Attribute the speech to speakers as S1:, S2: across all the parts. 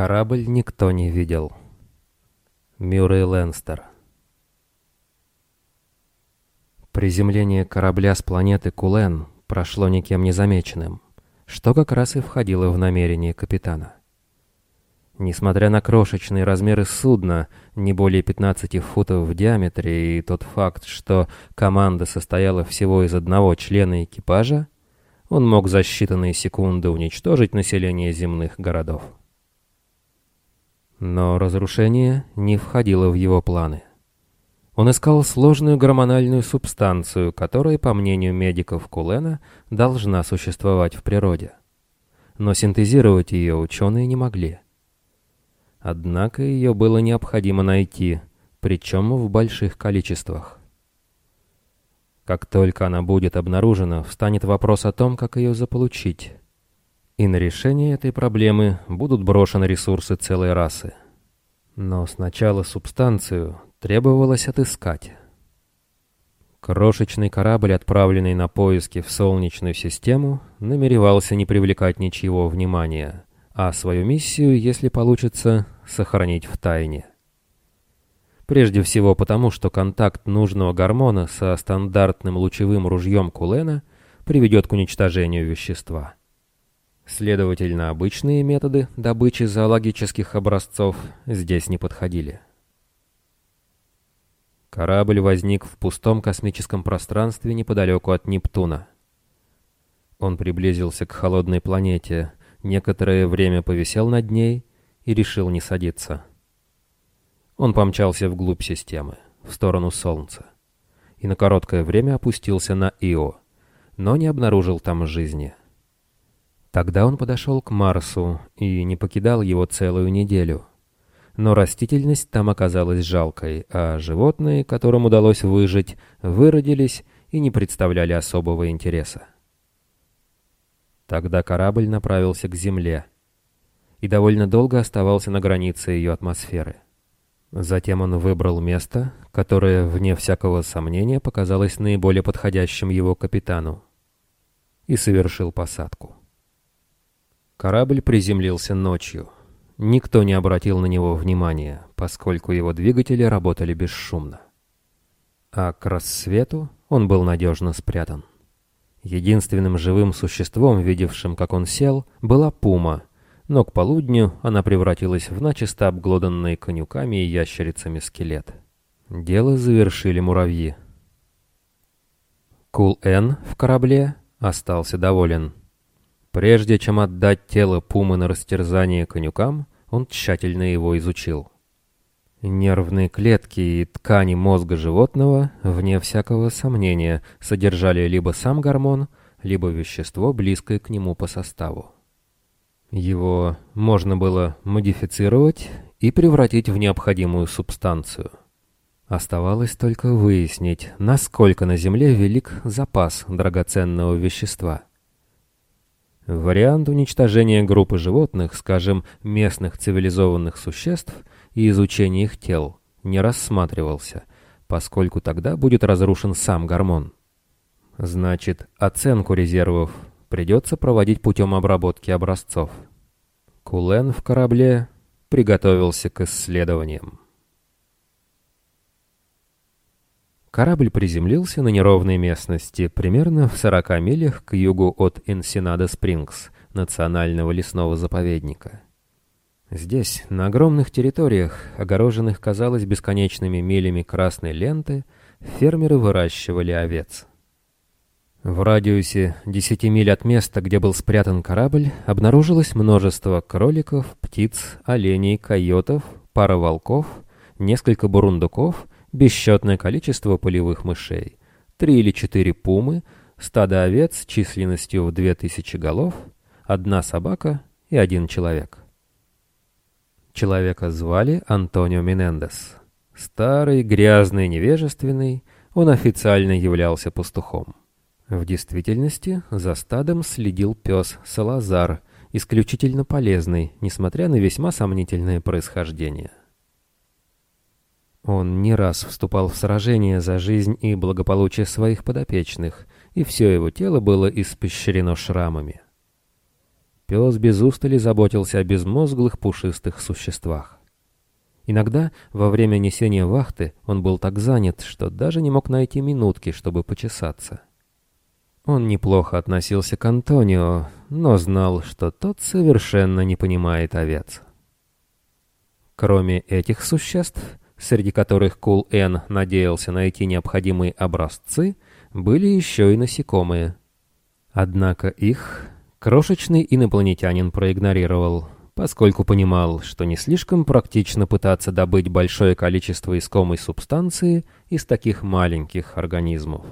S1: Корабль никто не видел. Мюррей Ленстер Приземление корабля с планеты Кулен прошло никем не замеченным, что как раз и входило в намерение капитана. Несмотря на крошечные размеры судна, не более 15 футов в диаметре, и тот факт, что команда состояла всего из одного члена экипажа, он мог за считанные секунды уничтожить население земных городов. Но разрушение не входило в его планы. Он искал сложную гормональную субстанцию, которая, по мнению медиков Кулена, должна существовать в природе. Но синтезировать ее ученые не могли. Однако ее было необходимо найти, причем в больших количествах. Как только она будет обнаружена, встанет вопрос о том, как ее заполучить и на решение этой проблемы будут брошены ресурсы целой расы. Но сначала субстанцию требовалось отыскать. Крошечный корабль, отправленный на поиски в Солнечную систему, намеревался не привлекать ничего внимания, а свою миссию, если получится, сохранить в тайне. Прежде всего потому, что контакт нужного гормона со стандартным лучевым ружьем Кулена приведет к уничтожению вещества. Следовательно, обычные методы добычи зоологических образцов здесь не подходили. Корабль возник в пустом космическом пространстве неподалеку от Нептуна. Он приблизился к холодной планете, некоторое время повисел над ней и решил не садиться. Он помчался вглубь системы, в сторону Солнца, и на короткое время опустился на Ио, но не обнаружил там жизни. Тогда он подошел к Марсу и не покидал его целую неделю. Но растительность там оказалась жалкой, а животные, которым удалось выжить, выродились и не представляли особого интереса. Тогда корабль направился к Земле и довольно долго оставался на границе ее атмосферы. Затем он выбрал место, которое, вне всякого сомнения, показалось наиболее подходящим его капитану, и совершил посадку. Корабль приземлился ночью. Никто не обратил на него внимания, поскольку его двигатели работали бесшумно. А к рассвету он был надежно спрятан. Единственным живым существом, видевшим, как он сел, была пума, но к полудню она превратилась в начисто обглоданный конюками и ящерицами скелет. Дело завершили муравьи. Кул-Эн в корабле остался доволен. Прежде чем отдать тело пумы на растерзание конюкам, он тщательно его изучил. Нервные клетки и ткани мозга животного, вне всякого сомнения, содержали либо сам гормон, либо вещество, близкое к нему по составу. Его можно было модифицировать и превратить в необходимую субстанцию. Оставалось только выяснить, насколько на Земле велик запас драгоценного вещества – Вариант уничтожения группы животных, скажем, местных цивилизованных существ и изучения их тел не рассматривался, поскольку тогда будет разрушен сам гормон. Значит, оценку резервов придется проводить путем обработки образцов. Кулен в корабле приготовился к исследованиям. Корабль приземлился на неровной местности, примерно в 40 милях к югу от Энсенада-Спрингс, национального лесного заповедника. Здесь, на огромных территориях, огороженных, казалось, бесконечными милями красной ленты, фермеры выращивали овец. В радиусе 10 миль от места, где был спрятан корабль, обнаружилось множество кроликов, птиц, оленей, койотов, пара волков, несколько бурундуков — бесчетное количество полевых мышей, три или четыре пумы, стадо овец численностью в две тысячи голов, одна собака и один человек. Человека звали Антонио Менендес. Старый, грязный, невежественный, он официально являлся пастухом. В действительности за стадом следил пес Салазар, исключительно полезный, несмотря на весьма сомнительное происхождение. Он не раз вступал в сражения за жизнь и благополучие своих подопечных, и все его тело было испещрено шрамами. Пес без устали заботился о безмозглых пушистых существах. Иногда во время несения вахты он был так занят, что даже не мог найти минутки, чтобы почесаться. Он неплохо относился к Антонио, но знал, что тот совершенно не понимает овец. Кроме этих существ, среди которых Кул Эн надеялся найти необходимые образцы, были еще и насекомые. Однако их крошечный инопланетянин проигнорировал, поскольку понимал, что не слишком практично пытаться добыть большое количество искомой субстанции из таких маленьких организмов.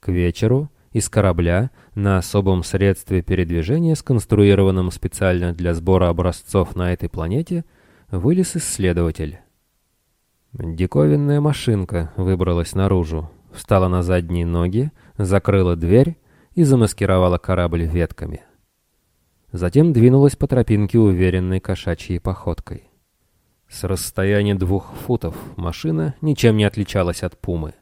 S1: К вечеру из корабля на особом средстве передвижения, сконструированном специально для сбора образцов на этой планете, вылез исследователь. Диковинная машинка выбралась наружу, встала на задние ноги, закрыла дверь и замаскировала корабль ветками. Затем двинулась по тропинке уверенной кошачьей походкой. С расстояния двух футов машина ничем не отличалась от пумы.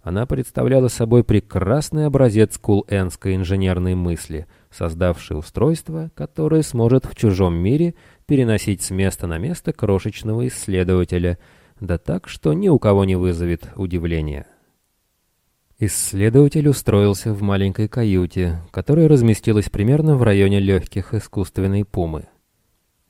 S1: Она представляла собой прекрасный образец кул-энской инженерной мысли, создавший устройство, которое сможет в чужом мире переносить с места на место крошечного исследователя, да так, что ни у кого не вызовет удивления. Исследователь устроился в маленькой каюте, которая разместилась примерно в районе легких искусственной пумы.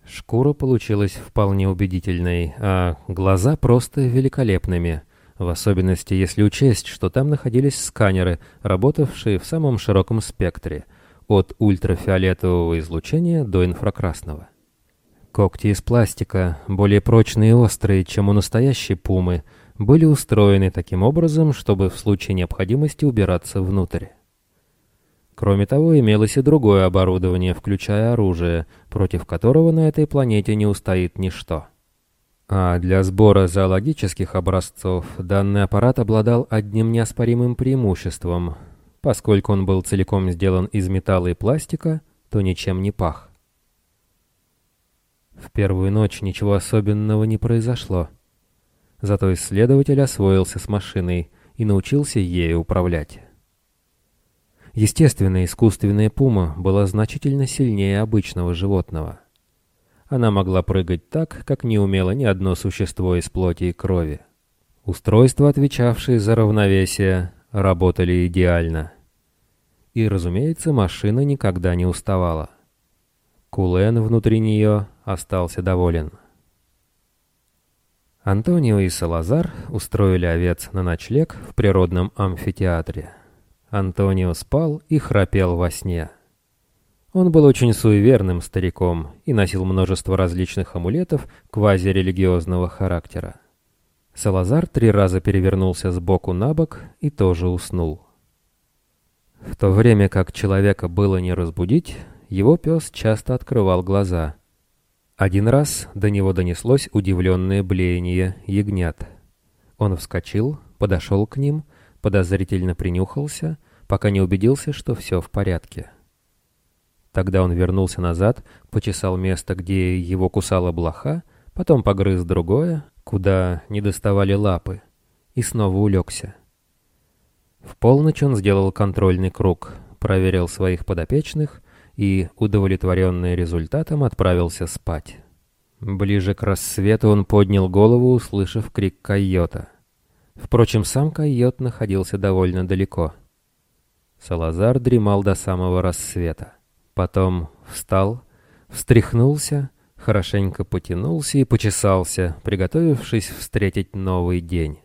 S1: Шкура получилась вполне убедительной, а глаза просто великолепными — в особенности если учесть, что там находились сканеры, работавшие в самом широком спектре, от ультрафиолетового излучения до инфракрасного. Когти из пластика, более прочные и острые, чем у настоящей пумы, были устроены таким образом, чтобы в случае необходимости убираться внутрь. Кроме того, имелось и другое оборудование, включая оружие, против которого на этой планете не устоит ничто. А для сбора зоологических образцов данный аппарат обладал одним неоспоримым преимуществом. Поскольку он был целиком сделан из металла и пластика, то ничем не пах. В первую ночь ничего особенного не произошло. Зато исследователь освоился с машиной и научился ею управлять. Естественно, искусственная пума была значительно сильнее обычного животного — она могла прыгать так, как не умело ни одно существо из плоти и крови. Устройства, отвечавшие за равновесие, работали идеально. И, разумеется, машина никогда не уставала. Кулен внутри нее остался доволен. Антонио и Салазар устроили овец на ночлег в природном амфитеатре. Антонио спал и храпел во сне. Он был очень суеверным стариком и носил множество различных амулетов квазирелигиозного характера. Салазар три раза перевернулся с боку на бок и тоже уснул. В то время как человека было не разбудить, его пес часто открывал глаза. Один раз до него донеслось удивленное блеяние ягнят. Он вскочил, подошел к ним, подозрительно принюхался, пока не убедился, что все в порядке. Тогда он вернулся назад, почесал место, где его кусала блоха, потом погрыз другое, куда не доставали лапы, и снова улегся. В полночь он сделал контрольный круг, проверил своих подопечных и, удовлетворенный результатом, отправился спать. Ближе к рассвету он поднял голову, услышав крик койота. Впрочем, сам койот находился довольно далеко. Салазар дремал до самого рассвета. Потом встал, встряхнулся, хорошенько потянулся и почесался, приготовившись встретить новый день.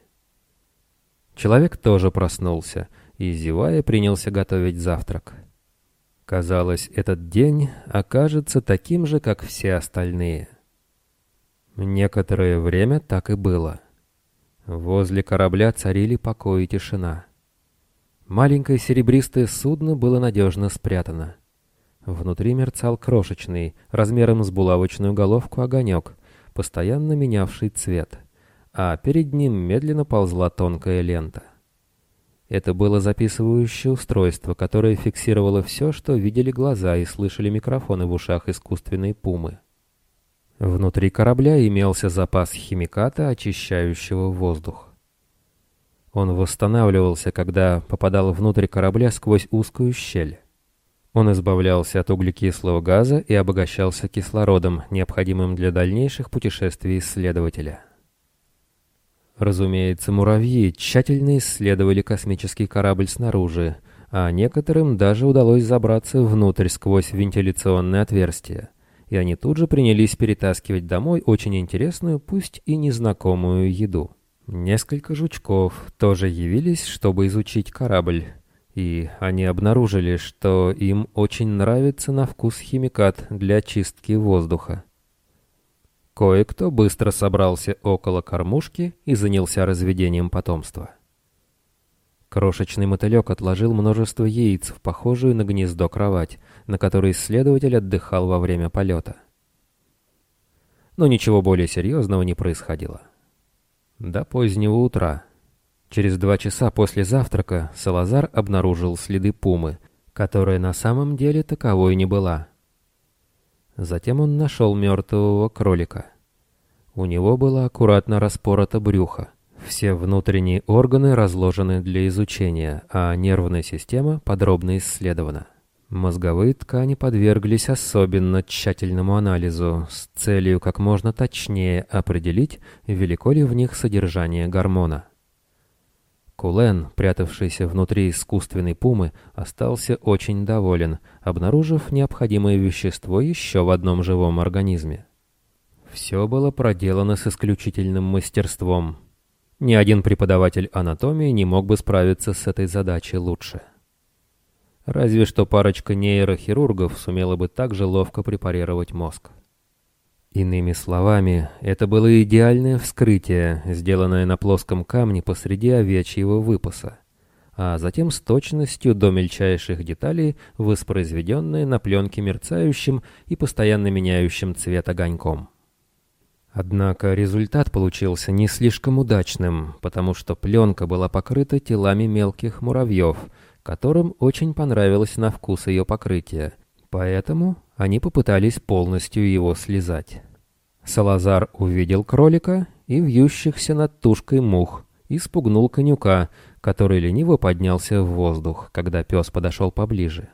S1: Человек тоже проснулся и, зевая, принялся готовить завтрак. Казалось, этот день окажется таким же, как все остальные. Некоторое время так и было. Возле корабля царили покой и тишина. Маленькое серебристое судно было надежно спрятано. Внутри мерцал крошечный, размером с булавочную головку огонек, постоянно менявший цвет, а перед ним медленно ползла тонкая лента. Это было записывающее устройство, которое фиксировало все, что видели глаза и слышали микрофоны в ушах искусственной пумы. Внутри корабля имелся запас химиката, очищающего воздух. Он восстанавливался, когда попадал внутрь корабля сквозь узкую щель. Он избавлялся от углекислого газа и обогащался кислородом, необходимым для дальнейших путешествий исследователя. Разумеется, муравьи тщательно исследовали космический корабль снаружи, а некоторым даже удалось забраться внутрь сквозь вентиляционное отверстие, и они тут же принялись перетаскивать домой очень интересную, пусть и незнакомую еду. Несколько жучков тоже явились, чтобы изучить корабль, и они обнаружили, что им очень нравится на вкус химикат для очистки воздуха. Кое-кто быстро собрался около кормушки и занялся разведением потомства. Крошечный мотылек отложил множество яиц в похожую на гнездо кровать, на которой исследователь отдыхал во время полета. Но ничего более серьезного не происходило. До позднего утра Через два часа после завтрака Салазар обнаружил следы пумы, которая на самом деле таковой не была. Затем он нашел мертвого кролика. У него было аккуратно распорото брюхо. Все внутренние органы разложены для изучения, а нервная система подробно исследована. Мозговые ткани подверглись особенно тщательному анализу с целью как можно точнее определить, велико ли в них содержание гормона. Кулен, прятавшийся внутри искусственной пумы, остался очень доволен, обнаружив необходимое вещество еще в одном живом организме. Все было проделано с исключительным мастерством. Ни один преподаватель анатомии не мог бы справиться с этой задачей лучше. Разве что парочка нейрохирургов сумела бы так же ловко препарировать мозг. Иными словами, это было идеальное вскрытие, сделанное на плоском камне посреди овечьего выпаса, а затем с точностью до мельчайших деталей воспроизведенное на пленке мерцающим и постоянно меняющим цвет огоньком. Однако результат получился не слишком удачным, потому что пленка была покрыта телами мелких муравьев, которым очень понравилось на вкус ее покрытия, поэтому они попытались полностью его слезать. Салазар увидел кролика и вьющихся над тушкой мух и спугнул конюка, который лениво поднялся в воздух, когда пес подошел поближе.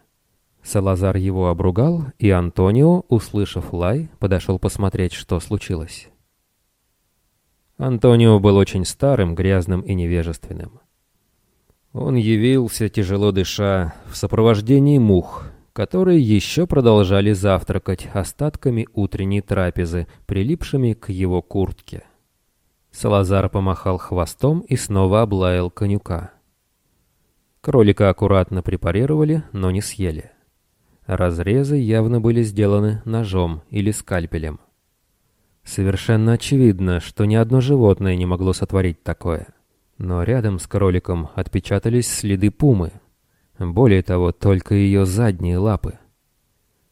S1: Салазар его обругал, и Антонио, услышав лай, подошел посмотреть, что случилось. Антонио был очень старым, грязным и невежественным. Он явился, тяжело дыша, в сопровождении мух, которые еще продолжали завтракать остатками утренней трапезы, прилипшими к его куртке. Салазар помахал хвостом и снова облаял конюка. Кролика аккуратно препарировали, но не съели. Разрезы явно были сделаны ножом или скальпелем. Совершенно очевидно, что ни одно животное не могло сотворить такое. Но рядом с кроликом отпечатались следы пумы, более того, только ее задние лапы.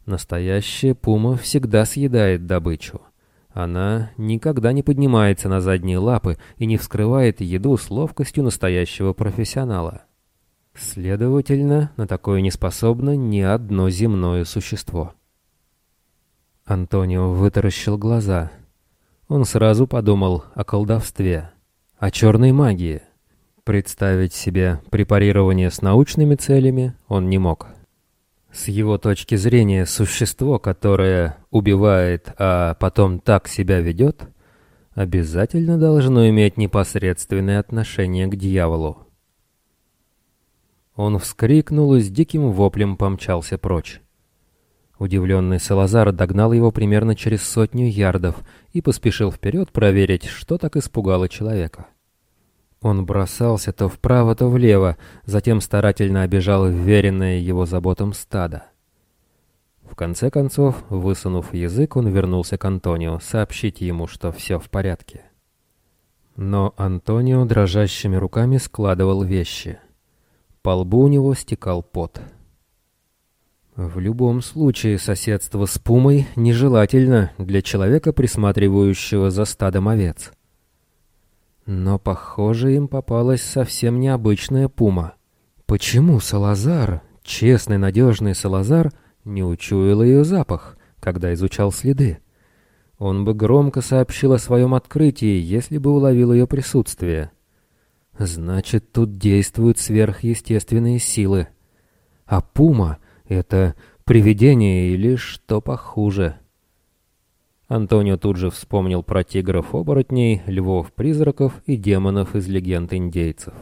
S1: Настоящая пума всегда съедает добычу. Она никогда не поднимается на задние лапы и не вскрывает еду с ловкостью настоящего профессионала. Следовательно, на такое не способно ни одно земное существо. Антонио вытаращил глаза. Он сразу подумал о колдовстве, о черной магии. Представить себе препарирование с научными целями он не мог. С его точки зрения, существо, которое убивает, а потом так себя ведет, обязательно должно иметь непосредственное отношение к дьяволу. Он вскрикнул и с диким воплем помчался прочь. Удивленный Салазар догнал его примерно через сотню ярдов и поспешил вперед проверить, что так испугало человека. Он бросался то вправо, то влево, затем старательно обижал вверенное его заботам стадо. В конце концов, высунув язык, он вернулся к Антонио, сообщить ему, что все в порядке. Но Антонио дрожащими руками складывал вещи. По лбу у него стекал пот. В любом случае, соседство с Пумой нежелательно для человека, присматривающего за стадом овец. Но, похоже, им попалась совсем необычная пума. Почему Салазар, честный, надежный Салазар, не учуял ее запах, когда изучал следы? Он бы громко сообщил о своем открытии, если бы уловил ее присутствие. Значит, тут действуют сверхъестественные силы. А пума Это привидение или что похуже? Антонио тут же вспомнил про тигров-оборотней, львов-призраков и демонов из легенд индейцев.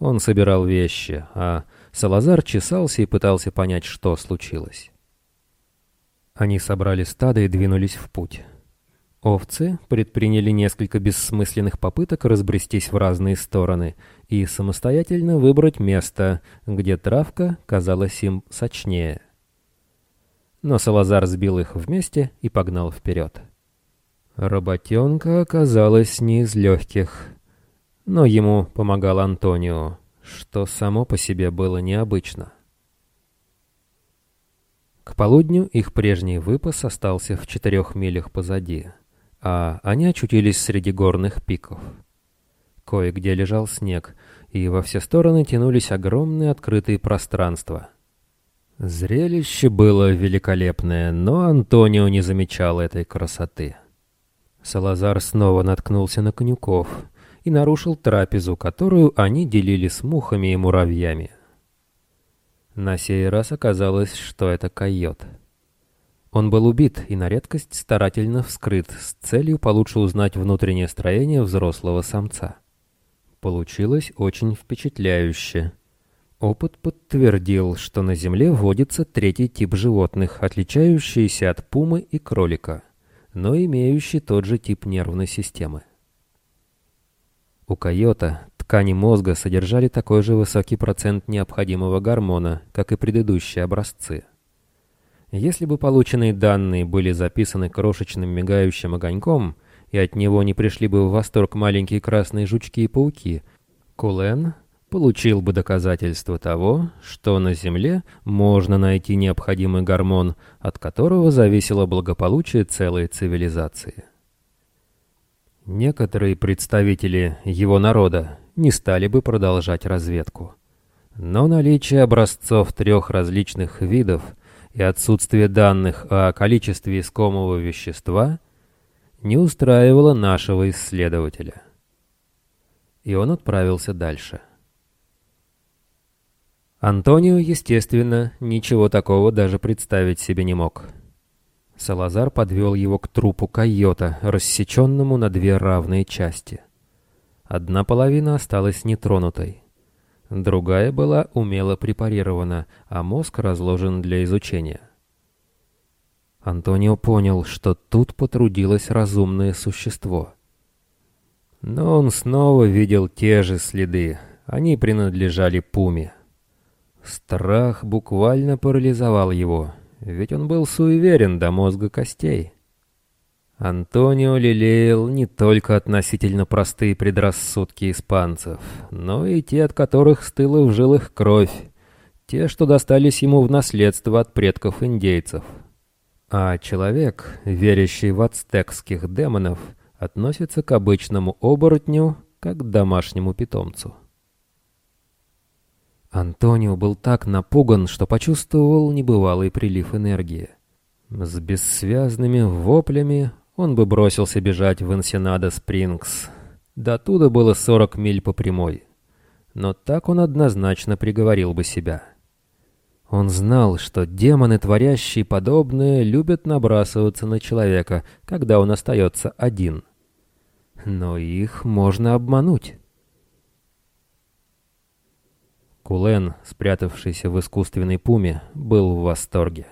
S1: Он собирал вещи, а Салазар чесался и пытался понять, что случилось. Они собрали стадо и двинулись в путь. Овцы предприняли несколько бессмысленных попыток разбрестись в разные стороны и самостоятельно выбрать место, где травка казалась им сочнее но Салазар сбил их вместе и погнал вперед. Работенка оказалась не из легких, но ему помогал Антонио, что само по себе было необычно. К полудню их прежний выпас остался в четырех милях позади, а они очутились среди горных пиков. Кое-где лежал снег, и во все стороны тянулись огромные открытые пространства — Зрелище было великолепное, но Антонио не замечал этой красоты. Салазар снова наткнулся на конюков и нарушил трапезу, которую они делили с мухами и муравьями. На сей раз оказалось, что это койот. Он был убит и на редкость старательно вскрыт с целью получше узнать внутреннее строение взрослого самца. Получилось очень впечатляюще — Опыт подтвердил, что на Земле водится третий тип животных, отличающийся от пумы и кролика, но имеющий тот же тип нервной системы. У койота ткани мозга содержали такой же высокий процент необходимого гормона, как и предыдущие образцы. Если бы полученные данные были записаны крошечным мигающим огоньком, и от него не пришли бы в восторг маленькие красные жучки и пауки, Кулен получил бы доказательство того, что на Земле можно найти необходимый гормон, от которого зависело благополучие целой цивилизации. Некоторые представители его народа не стали бы продолжать разведку. Но наличие образцов трех различных видов и отсутствие данных о количестве искомого вещества не устраивало нашего исследователя. И он отправился дальше. Антонио, естественно, ничего такого даже представить себе не мог. Салазар подвел его к трупу койота, рассеченному на две равные части. Одна половина осталась нетронутой. Другая была умело препарирована, а мозг разложен для изучения. Антонио понял, что тут потрудилось разумное существо. Но он снова видел те же следы. Они принадлежали Пуме. Страх буквально парализовал его, ведь он был суеверен до мозга костей. Антонио лелеял не только относительно простые предрассудки испанцев, но и те, от которых стыла в жилах кровь, те, что достались ему в наследство от предков индейцев. А человек, верящий в ацтекских демонов, относится к обычному оборотню, как к домашнему питомцу. Антонио был так напуган, что почувствовал небывалый прилив энергии. С бессвязными воплями он бы бросился бежать в Энсенадо Спрингс. До туда было 40 миль по прямой. Но так он однозначно приговорил бы себя. Он знал, что демоны, творящие подобное, любят набрасываться на человека, когда он остается один. Но их можно обмануть. Кулен, спрятавшийся в искусственной пуме, был в восторге.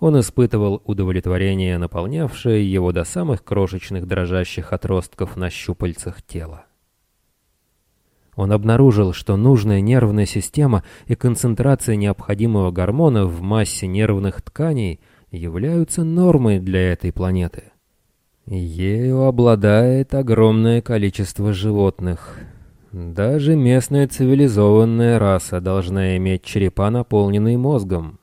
S1: Он испытывал удовлетворение, наполнявшее его до самых крошечных дрожащих отростков на щупальцах тела. Он обнаружил, что нужная нервная система и концентрация необходимого гормона в массе нервных тканей являются нормой для этой планеты. Ею обладает огромное количество животных — даже местная цивилизованная раса должна иметь черепа, наполненные мозгом.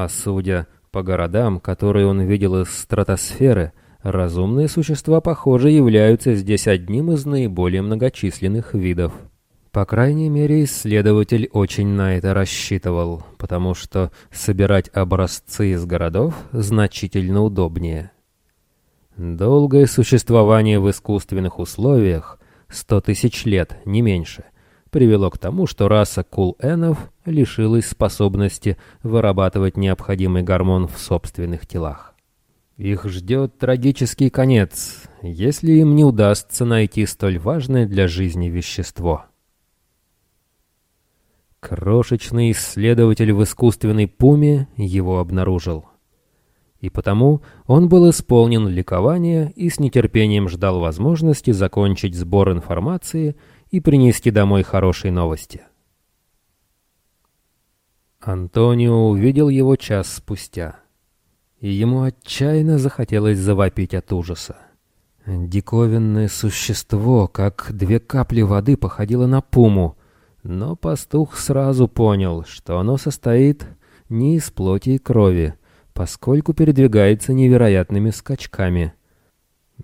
S1: А судя по городам, которые он видел из стратосферы, разумные существа, похоже, являются здесь одним из наиболее многочисленных видов. По крайней мере, исследователь очень на это рассчитывал, потому что собирать образцы из городов значительно удобнее. Долгое существование в искусственных условиях Сто тысяч лет, не меньше. Привело к тому, что раса кул-энов лишилась способности вырабатывать необходимый гормон в собственных телах. Их ждет трагический конец, если им не удастся найти столь важное для жизни вещество. Крошечный исследователь в искусственной пуме его обнаружил. И потому он был исполнен ликования и с нетерпением ждал возможности закончить сбор информации и принести домой хорошие новости. Антонио увидел его час спустя, и ему отчаянно захотелось завопить от ужаса. Диковинное существо, как две капли воды, походило на пуму, но пастух сразу понял, что оно состоит не из плоти и крови, поскольку передвигается невероятными скачками —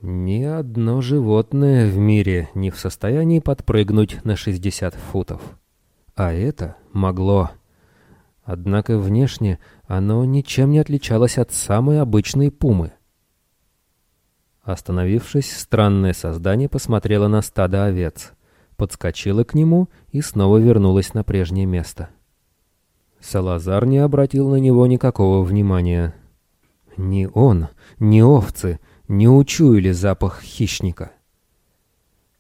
S1: ни одно животное в мире не в состоянии подпрыгнуть на 60 футов. А это могло. Однако внешне оно ничем не отличалось от самой обычной пумы. Остановившись, странное создание посмотрело на стадо овец, подскочило к нему и снова вернулось на прежнее место. Салазар не обратил на него никакого внимания. Ни он, ни овцы — не учуяли запах хищника.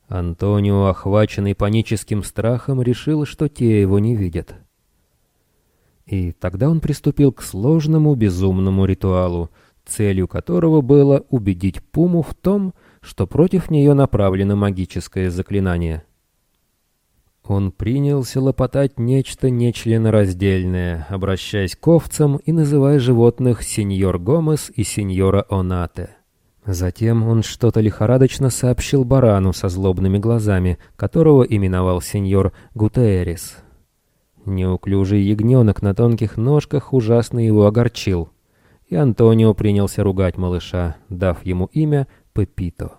S1: Антонио, охваченный паническим страхом, решил, что те его не видят. И тогда он приступил к сложному безумному ритуалу, целью которого было убедить Пуму в том, что против нее направлено магическое заклинание. Он принялся лопотать нечто нечленораздельное, обращаясь к овцам и называя животных сеньор Гомес и сеньора Онате. Затем он что-то лихорадочно сообщил барану со злобными глазами, которого именовал сеньор Гутеррис. Неуклюжий ягненок на тонких ножках ужасно его огорчил, и Антонио принялся ругать малыша, дав ему имя Пепито.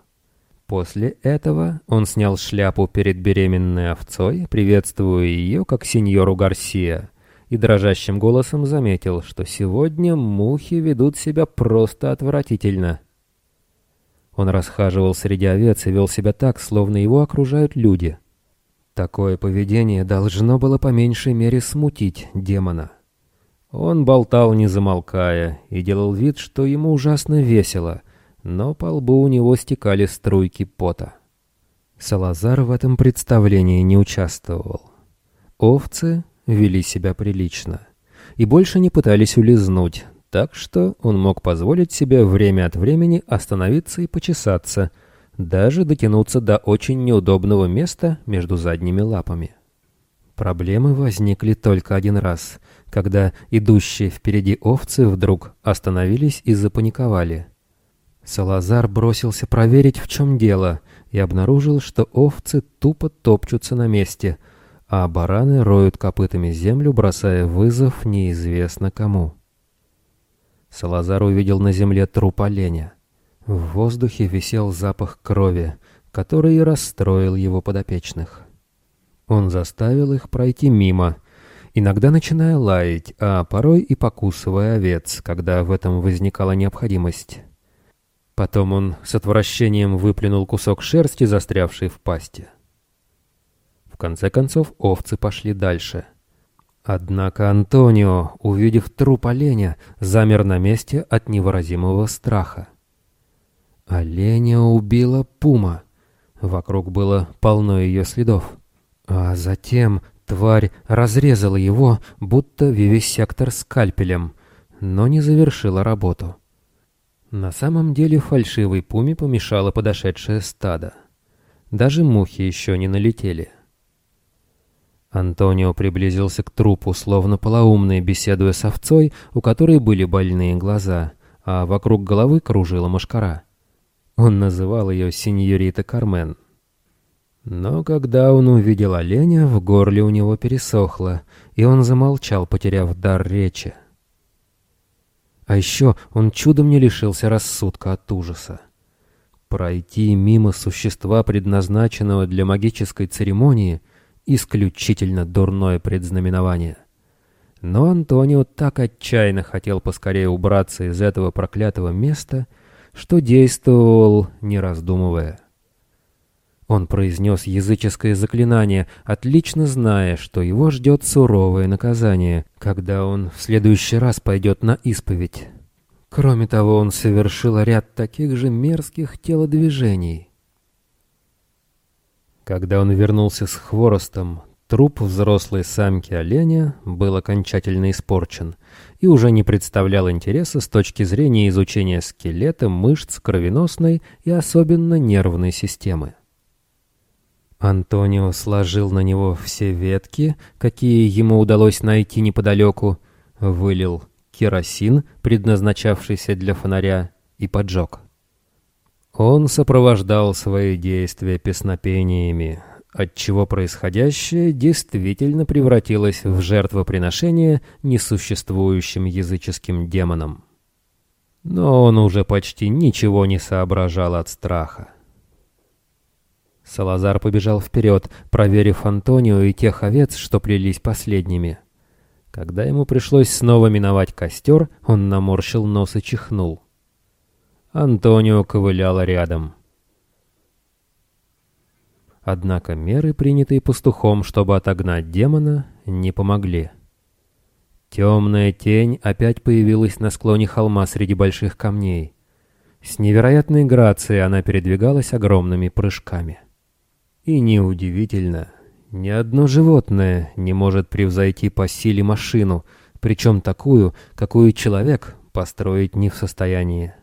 S1: После этого он снял шляпу перед беременной овцой, приветствуя ее как сеньору Гарсия, и дрожащим голосом заметил, что сегодня мухи ведут себя просто отвратительно — он расхаживал среди овец и вел себя так, словно его окружают люди. Такое поведение должно было по меньшей мере смутить демона. Он болтал не замолкая и делал вид, что ему ужасно весело, но по лбу у него стекали струйки пота. Салазар в этом представлении не участвовал. Овцы вели себя прилично и больше не пытались улизнуть, так что он мог позволить себе время от времени остановиться и почесаться, даже дотянуться до очень неудобного места между задними лапами. Проблемы возникли только один раз, когда идущие впереди овцы вдруг остановились и запаниковали. Салазар бросился проверить, в чем дело, и обнаружил, что овцы тупо топчутся на месте, а бараны роют копытами землю, бросая вызов неизвестно кому. Салазар увидел на земле труп оленя. В воздухе висел запах крови, который и расстроил его подопечных. Он заставил их пройти мимо, иногда начиная лаять, а порой и покусывая овец, когда в этом возникала необходимость. Потом он с отвращением выплюнул кусок шерсти, застрявший в пасти. В конце концов овцы пошли дальше — Однако Антонио, увидев труп оленя, замер на месте от невыразимого страха. Оленя убила пума. Вокруг было полно ее следов. А затем тварь разрезала его, будто вивисектор скальпелем, но не завершила работу. На самом деле фальшивой пуме помешало подошедшее стадо. Даже мухи еще не налетели. Антонио приблизился к трупу, словно полоумный, беседуя с овцой, у которой были больные глаза, а вокруг головы кружила мошкара. Он называл ее сеньорита Кармен. Но когда он увидел оленя, в горле у него пересохло, и он замолчал, потеряв дар речи. А еще он чудом не лишился рассудка от ужаса. Пройти мимо существа, предназначенного для магической церемонии — исключительно дурное предзнаменование. Но Антонио так отчаянно хотел поскорее убраться из этого проклятого места, что действовал, не раздумывая. Он произнес языческое заклинание, отлично зная, что его ждет суровое наказание, когда он в следующий раз пойдет на исповедь. Кроме того, он совершил ряд таких же мерзких телодвижений. Когда он вернулся с хворостом, труп взрослой самки оленя был окончательно испорчен и уже не представлял интереса с точки зрения изучения скелета, мышц, кровеносной и особенно нервной системы. Антонио сложил на него все ветки, какие ему удалось найти неподалеку, вылил керосин, предназначавшийся для фонаря, и поджег. Он сопровождал свои действия песнопениями, отчего происходящее действительно превратилось в жертвоприношение несуществующим языческим демонам. Но он уже почти ничего не соображал от страха. Салазар побежал вперед, проверив Антонио и тех овец, что плелись последними. Когда ему пришлось снова миновать костер, он наморщил нос и чихнул. Антонио ковыляла рядом. Однако меры, принятые пастухом, чтобы отогнать демона, не помогли. Темная тень опять появилась на склоне холма среди больших камней. С невероятной грацией она передвигалась огромными прыжками. И неудивительно, ни одно животное не может превзойти по силе машину, причем такую, какую человек построить не в состоянии.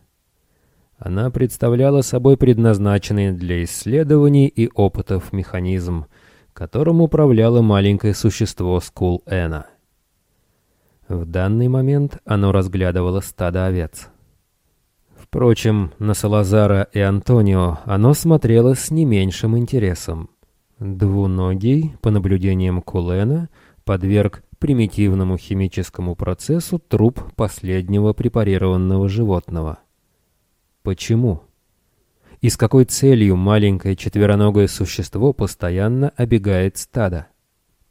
S1: Она представляла собой предназначенный для исследований и опытов механизм, которым управляло маленькое существо с Кулена. В данный момент оно разглядывало стадо овец. Впрочем, на Салазара и Антонио оно смотрело с не меньшим интересом. Двуногий, по наблюдениям Кулена, подверг примитивному химическому процессу труп последнего препарированного животного. Почему? И с какой целью маленькое четвероногое существо постоянно обегает стадо?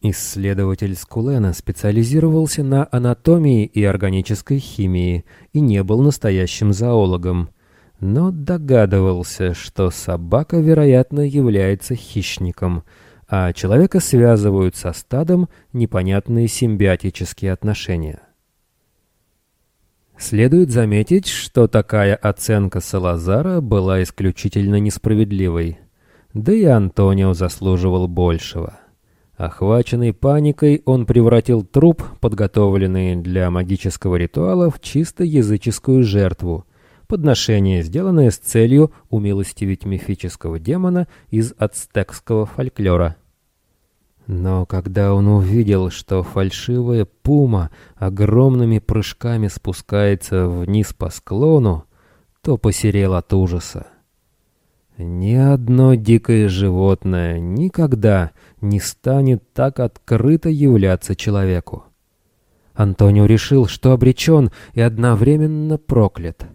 S1: Исследователь Скулена специализировался на анатомии и органической химии и не был настоящим зоологом, но догадывался, что собака, вероятно, является хищником, а человека связывают со стадом непонятные симбиотические отношения. Следует заметить, что такая оценка Салазара была исключительно несправедливой, да и Антонио заслуживал большего. Охваченный паникой, он превратил труп, подготовленный для магического ритуала, в чисто языческую жертву. Подношение, сделанное с целью умилостивить мифического демона из ацтекского фольклора. Но когда он увидел, что фальшивая пума огромными прыжками спускается вниз по склону, то посерел от ужаса. Ни одно дикое животное никогда не станет так открыто являться человеку. Антонио решил, что обречен и одновременно проклят.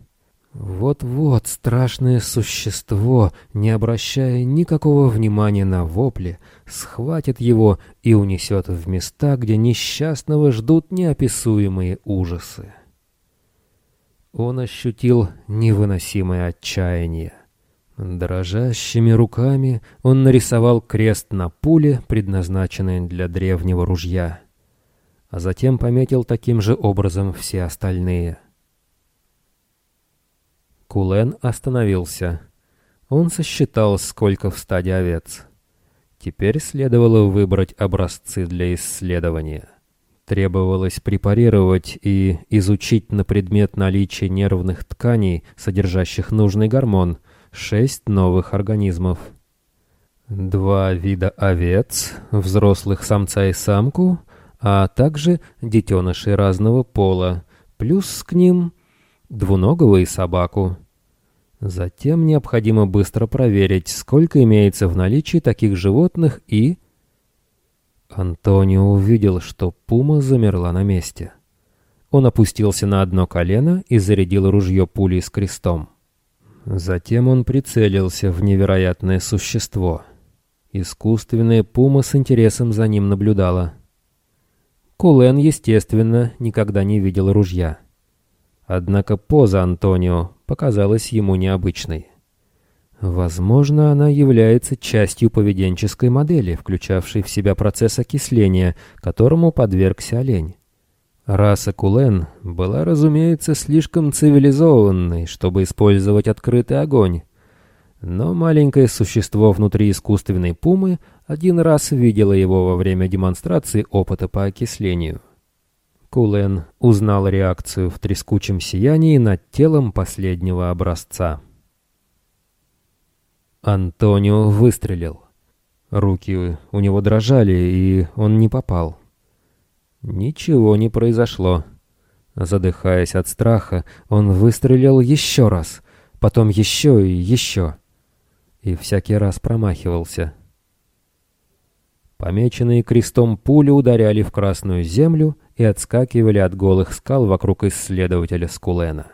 S1: Вот-вот страшное существо, не обращая никакого внимания на вопли, схватит его и унесет в места, где несчастного ждут неописуемые ужасы. Он ощутил невыносимое отчаяние. Дрожащими руками он нарисовал крест на пуле, предназначенной для древнего ружья, а затем пометил таким же образом все остальные. Кулен остановился. Он сосчитал, сколько в стаде овец. Теперь следовало выбрать образцы для исследования. Требовалось препарировать и изучить на предмет наличия нервных тканей, содержащих нужный гормон – шесть новых организмов. Два вида овец, взрослых самца и самку, а также детенышей разного пола, плюс к ним двуногого и собаку. Затем необходимо быстро проверить, сколько имеется в наличии таких животных и... Антонио увидел, что пума замерла на месте. Он опустился на одно колено и зарядил ружье пулей с крестом. Затем он прицелился в невероятное существо. Искусственная пума с интересом за ним наблюдала. Кулен, естественно, никогда не видел ружья. Однако поза Антонио показалась ему необычной. Возможно, она является частью поведенческой модели, включавшей в себя процесс окисления, которому подвергся олень. Раса Кулен была, разумеется, слишком цивилизованной, чтобы использовать открытый огонь. Но маленькое существо внутри искусственной пумы один раз видело его во время демонстрации опыта по окислению. Кулен узнал реакцию в трескучем сиянии над телом последнего образца. Антонио выстрелил. Руки у него дрожали, и он не попал. Ничего не произошло. Задыхаясь от страха, он выстрелил еще раз, потом еще и еще. И всякий раз промахивался. Помеченные крестом пули ударяли в красную землю и отскакивали от голых скал вокруг исследователя Скулена.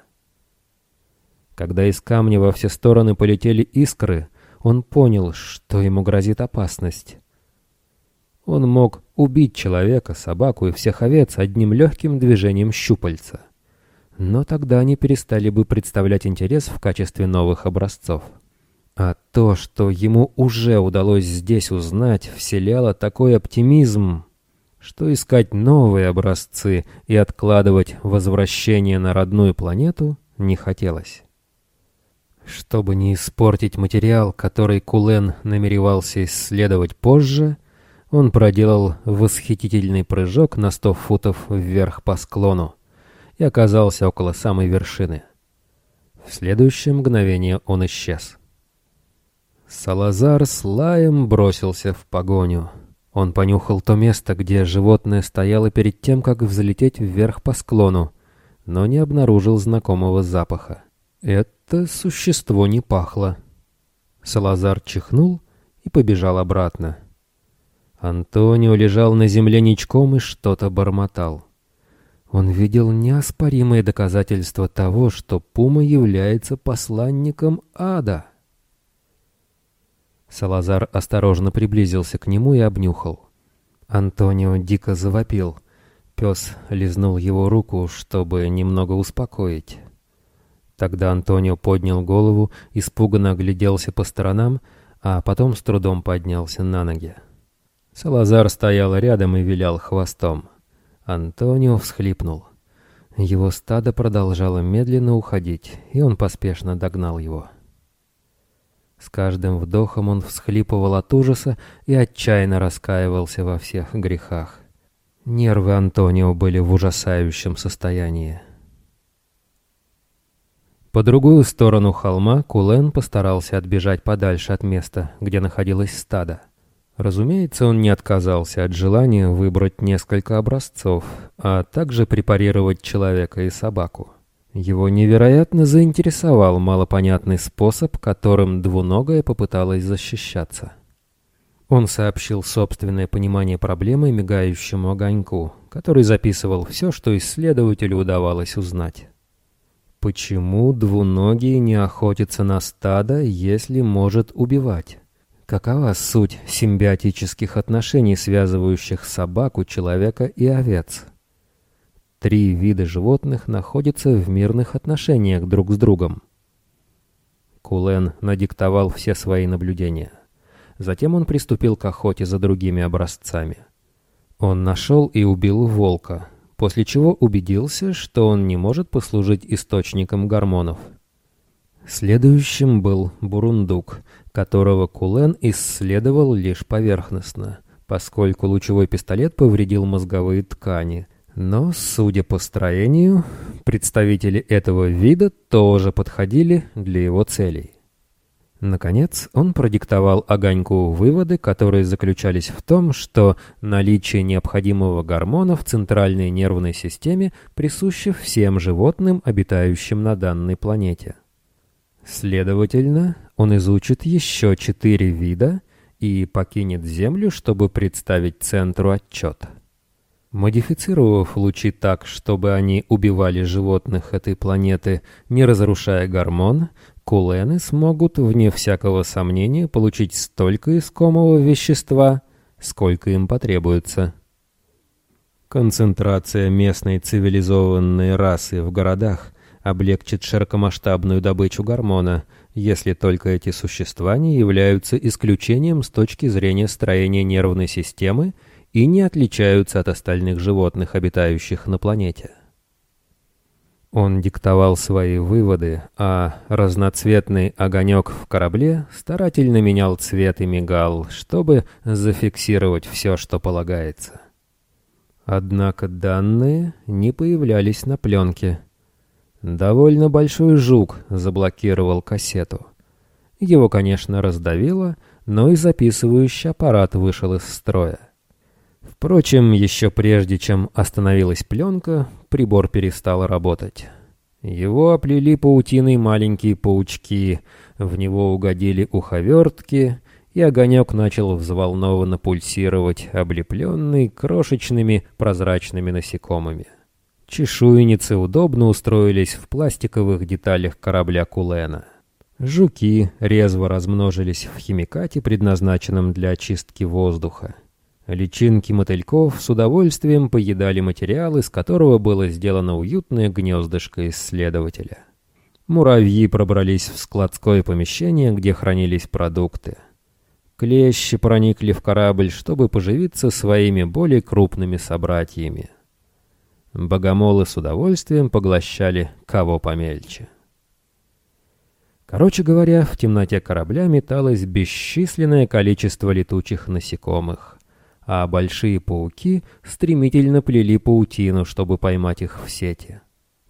S1: Когда из камня во все стороны полетели искры, он понял, что ему грозит опасность. Он мог убить человека, собаку и всех овец одним легким движением щупальца. Но тогда они перестали бы представлять интерес в качестве новых образцов. А то, что ему уже удалось здесь узнать, вселяло такой оптимизм, что искать новые образцы и откладывать возвращение на родную планету не хотелось. Чтобы не испортить материал, который Кулен намеревался исследовать позже, он проделал восхитительный прыжок на сто футов вверх по склону и оказался около самой вершины. В следующее мгновение он исчез. Салазар с лаем бросился в погоню. Он понюхал то место, где животное стояло перед тем, как взлететь вверх по склону, но не обнаружил знакомого запаха. Это существо не пахло. Салазар чихнул и побежал обратно. Антонио лежал на земле ничком и что-то бормотал. Он видел неоспоримые доказательства того, что Пума является посланником ада. Салазар осторожно приблизился к нему и обнюхал. Антонио дико завопил. Пес лизнул его руку, чтобы немного успокоить. Тогда Антонио поднял голову, испуганно огляделся по сторонам, а потом с трудом поднялся на ноги. Салазар стоял рядом и вилял хвостом. Антонио всхлипнул. Его стадо продолжало медленно уходить, и он поспешно догнал его. С каждым вдохом он всхлипывал от ужаса и отчаянно раскаивался во всех грехах. Нервы Антонио были в ужасающем состоянии. По другую сторону холма Кулен постарался отбежать подальше от места, где находилось стадо. Разумеется, он не отказался от желания выбрать несколько образцов, а также препарировать человека и собаку. Его невероятно заинтересовал малопонятный способ, которым двуногая попыталась защищаться. Он сообщил собственное понимание проблемы мигающему огоньку, который записывал все, что исследователю удавалось узнать. Почему двуногие не охотятся на стадо, если может убивать? Какова суть симбиотических отношений, связывающих собаку, человека и овец? Три вида животных находятся в мирных отношениях друг с другом. Кулен надиктовал все свои наблюдения. Затем он приступил к охоте за другими образцами. Он нашел и убил волка, после чего убедился, что он не может послужить источником гормонов. Следующим был бурундук, которого Кулен исследовал лишь поверхностно, поскольку лучевой пистолет повредил мозговые ткани. Но, судя по строению, представители этого вида тоже подходили для его целей. Наконец, он продиктовал Огоньку выводы, которые заключались в том, что наличие необходимого гормона в центральной нервной системе присуще всем животным, обитающим на данной планете. Следовательно, он изучит еще четыре вида и покинет Землю, чтобы представить Центру отчет. Модифицировав лучи так, чтобы они убивали животных этой планеты, не разрушая гормон, кулены смогут, вне всякого сомнения, получить столько искомого вещества, сколько им потребуется. Концентрация местной цивилизованной расы в городах облегчит широкомасштабную добычу гормона, если только эти существа не являются исключением с точки зрения строения нервной системы и не отличаются от остальных животных, обитающих на планете. Он диктовал свои выводы, а разноцветный огонек в корабле старательно менял цвет и мигал, чтобы зафиксировать все, что полагается. Однако данные не появлялись на пленке. Довольно большой жук заблокировал кассету. Его, конечно, раздавило, но и записывающий аппарат вышел из строя. Впрочем, еще прежде чем остановилась пленка, прибор перестал работать. Его оплели паутиной маленькие паучки, в него угодили уховертки, и огонек начал взволнованно пульсировать, облепленный крошечными прозрачными насекомыми. Чешуйницы удобно устроились в пластиковых деталях корабля Кулена. Жуки резво размножились в химикате, предназначенном для очистки воздуха. Личинки мотыльков с удовольствием поедали материал, из которого было сделано уютное гнездышко исследователя. Муравьи пробрались в складское помещение, где хранились продукты. Клещи проникли в корабль, чтобы поживиться своими более крупными собратьями. Богомолы с удовольствием поглощали кого помельче. Короче говоря, в темноте корабля металось бесчисленное количество летучих насекомых а большие пауки стремительно плели паутину, чтобы поймать их в сети.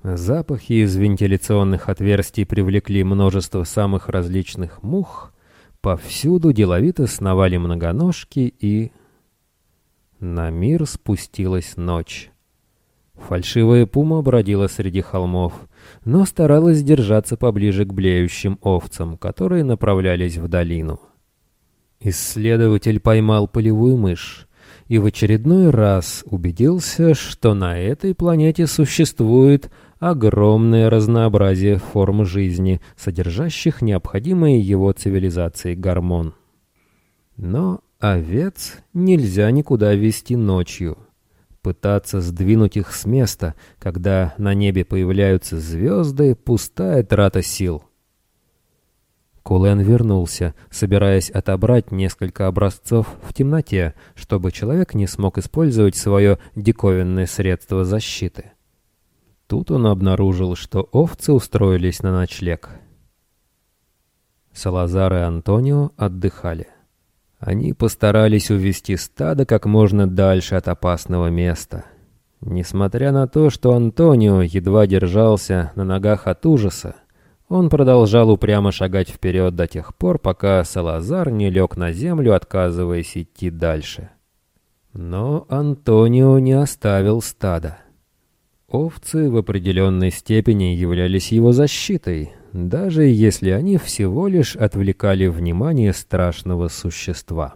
S1: Запахи из вентиляционных отверстий привлекли множество самых различных мух, повсюду деловито сновали многоножки и... На мир спустилась ночь. Фальшивая пума бродила среди холмов, но старалась держаться поближе к блеющим овцам, которые направлялись в долину. Исследователь поймал полевую мышь и в очередной раз убедился, что на этой планете существует огромное разнообразие форм жизни, содержащих необходимые его цивилизации гормон. Но овец нельзя никуда вести ночью. Пытаться сдвинуть их с места, когда на небе появляются звезды, пустая трата сил. Кулен вернулся, собираясь отобрать несколько образцов в темноте, чтобы человек не смог использовать свое диковинное средство защиты. Тут он обнаружил, что овцы устроились на ночлег. Салазар и Антонио отдыхали. Они постарались увести стадо как можно дальше от опасного места. Несмотря на то, что Антонио едва держался на ногах от ужаса, он продолжал упрямо шагать вперед до тех пор, пока Салазар не лег на землю, отказываясь идти дальше. Но Антонио не оставил стада. Овцы в определенной степени являлись его защитой, даже если они всего лишь отвлекали внимание страшного существа.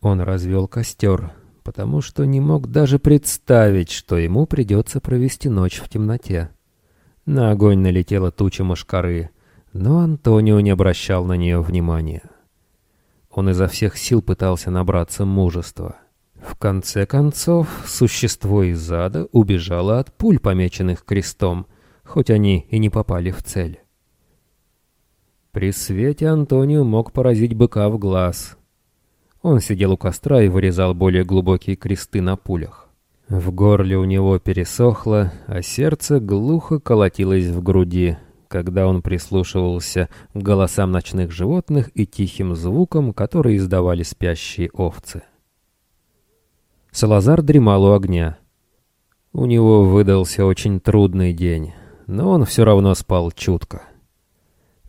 S1: Он развел костер, потому что не мог даже представить, что ему придется провести ночь в темноте. На огонь налетела туча мошкары, но Антонио не обращал на нее внимания. Он изо всех сил пытался набраться мужества. В конце концов, существо из ада убежало от пуль, помеченных крестом, хоть они и не попали в цель. При свете Антонио мог поразить быка в глаз. Он сидел у костра и вырезал более глубокие кресты на пулях. В горле у него пересохло, а сердце глухо колотилось в груди, когда он прислушивался к голосам ночных животных и тихим звукам, которые издавали спящие овцы. Салазар дремал у огня. У него выдался очень трудный день, но он все равно спал чутко.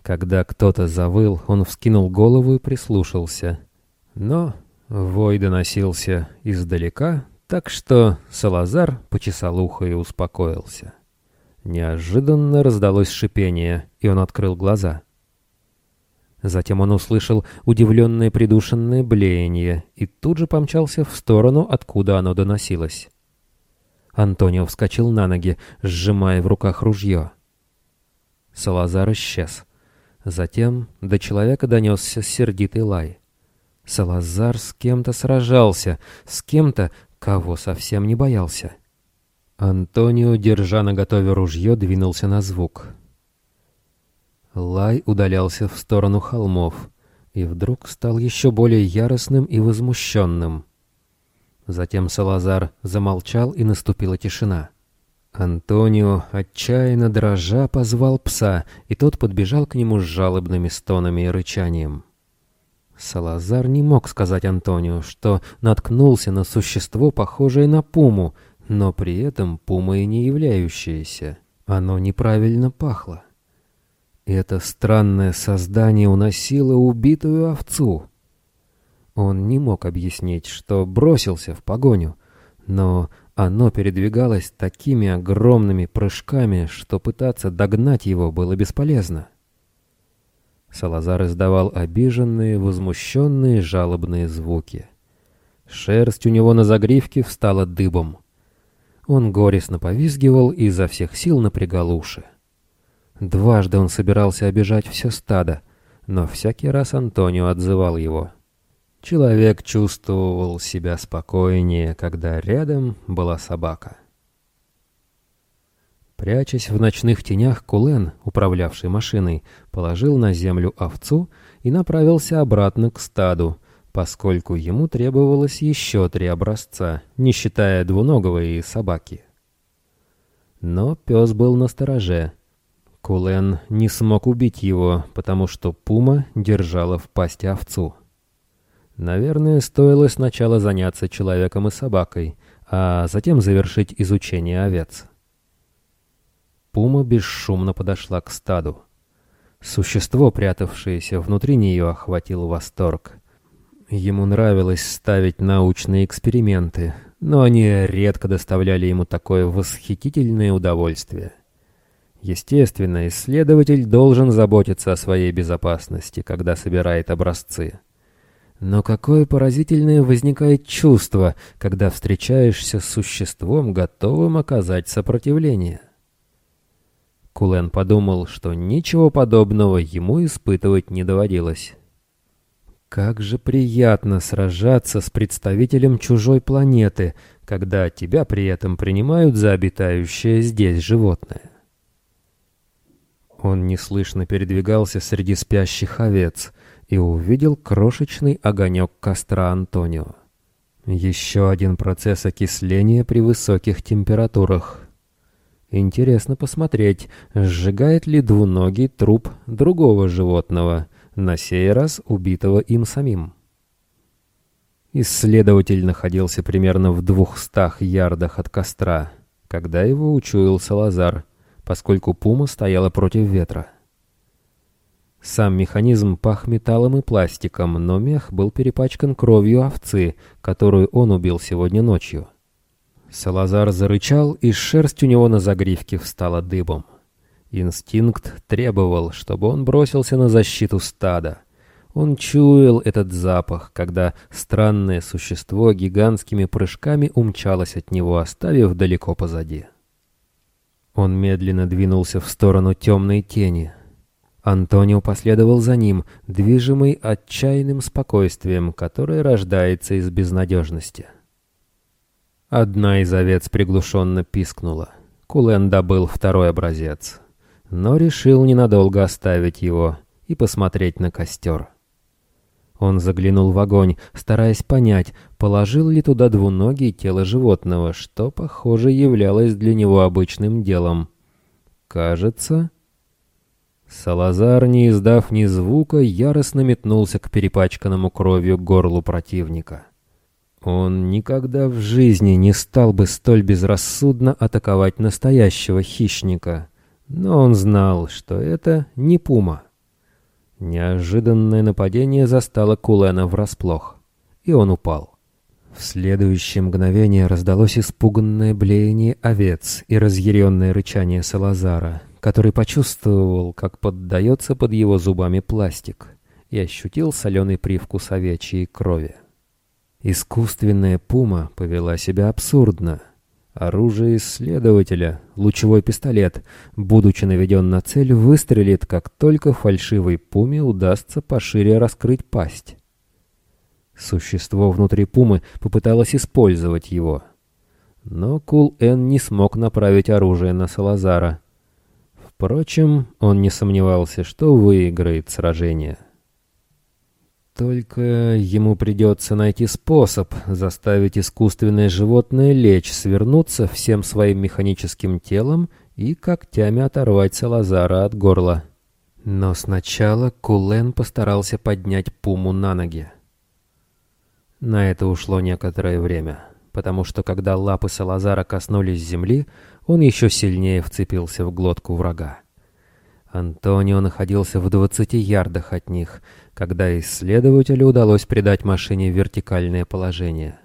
S1: Когда кто-то завыл, он вскинул голову и прислушался. Но вой доносился издалека, так что Салазар почесал ухо и успокоился. Неожиданно раздалось шипение, и он открыл глаза. Затем он услышал удивленное придушенное блеяние и тут же помчался в сторону, откуда оно доносилось. Антонио вскочил на ноги, сжимая в руках ружье. Салазар исчез. Затем до человека донесся сердитый лай. Салазар с кем-то сражался, с кем-то, кого совсем не боялся. Антонио, держа наготове ружье, двинулся на звук. Лай удалялся в сторону холмов и вдруг стал еще более яростным и возмущенным. Затем Салазар замолчал, и наступила тишина. Антонио, отчаянно дрожа, позвал пса, и тот подбежал к нему с жалобными стонами и рычанием. Салазар не мог сказать Антонио, что наткнулся на существо, похожее на пуму, но при этом пумой не являющееся. Оно неправильно пахло. Это странное создание уносило убитую овцу. Он не мог объяснить, что бросился в погоню, но оно передвигалось такими огромными прыжками, что пытаться догнать его было бесполезно. Салазар издавал обиженные, возмущенные, жалобные звуки. Шерсть у него на загривке встала дыбом. Он горестно повизгивал и изо всех сил напрягал уши. Дважды он собирался обижать все стадо, но всякий раз Антонио отзывал его. Человек чувствовал себя спокойнее, когда рядом была собака. Прячась в ночных тенях, Кулен, управлявший машиной, положил на землю овцу и направился обратно к стаду, поскольку ему требовалось еще три образца, не считая двуногого и собаки. Но пес был на стороже — Кулен не смог убить его, потому что пума держала в пасти овцу. Наверное, стоило сначала заняться человеком и собакой, а затем завершить изучение овец. Пума бесшумно подошла к стаду. Существо, прятавшееся внутри нее, охватил восторг. Ему нравилось ставить научные эксперименты, но они редко доставляли ему такое восхитительное удовольствие — Естественно, исследователь должен заботиться о своей безопасности, когда собирает образцы. Но какое поразительное возникает чувство, когда встречаешься с существом, готовым оказать сопротивление. Кулен подумал, что ничего подобного ему испытывать не доводилось. Как же приятно сражаться с представителем чужой планеты, когда тебя при этом принимают за обитающее здесь животное. Он неслышно передвигался среди спящих овец и увидел крошечный огонек костра Антонио. Еще один процесс окисления при высоких температурах. Интересно посмотреть, сжигает ли двуногий труп другого животного, на сей раз убитого им самим. Исследователь находился примерно в двухстах ярдах от костра, когда его учуял Салазар — поскольку пума стояла против ветра. Сам механизм пах металлом и пластиком, но мех был перепачкан кровью овцы, которую он убил сегодня ночью. Салазар зарычал, и шерсть у него на загривке встала дыбом. Инстинкт требовал, чтобы он бросился на защиту стада. Он чуял этот запах, когда странное существо гигантскими прыжками умчалось от него, оставив далеко позади. Он медленно двинулся в сторону темной тени. Антонио последовал за ним, движимый отчаянным спокойствием, которое рождается из безнадежности. Одна из овец приглушенно пискнула. Кулен добыл второй образец, но решил ненадолго оставить его и посмотреть на костер. Он заглянул в огонь, стараясь понять, положил ли туда двуногий тело животного, что, похоже, являлось для него обычным делом. Кажется... Салазар, не издав ни звука, яростно метнулся к перепачканному кровью горлу противника. Он никогда в жизни не стал бы столь безрассудно атаковать настоящего хищника, но он знал, что это не пума. Неожиданное нападение застало Кулена врасплох, и он упал. В следующее мгновение раздалось испуганное блеяние овец и разъяренное рычание Салазара, который почувствовал, как поддается под его зубами пластик, и ощутил соленый привкус овечьей крови. Искусственная пума повела себя абсурдно — Оружие исследователя, лучевой пистолет, будучи наведен на цель, выстрелит, как только фальшивой пуме удастся пошире раскрыть пасть. Существо внутри пумы попыталось использовать его. Но Кул-Эн не смог направить оружие на Салазара. Впрочем, он не сомневался, что выиграет сражение. Только ему придется найти способ заставить искусственное животное лечь, свернуться всем своим механическим телом и когтями оторвать Салазара от горла. Но сначала Кулен постарался поднять Пуму на ноги. На это ушло некоторое время, потому что когда лапы Салазара коснулись земли, он еще сильнее вцепился в глотку врага. Антонио находился в двадцати ярдах от них, когда исследователю удалось придать машине вертикальное положение.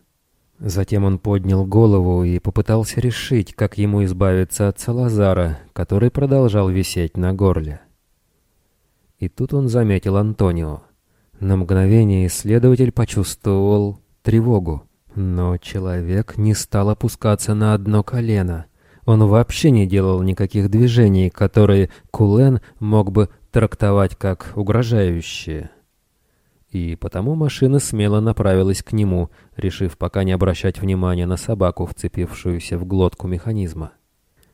S1: Затем он поднял голову и попытался решить, как ему избавиться от Салазара, который продолжал висеть на горле. И тут он заметил Антонио. На мгновение исследователь почувствовал тревогу, но человек не стал опускаться на одно колено. Он вообще не делал никаких движений, которые Кулен мог бы трактовать как угрожающие. И потому машина смело направилась к нему, решив пока не обращать внимания на собаку, вцепившуюся в глотку механизма.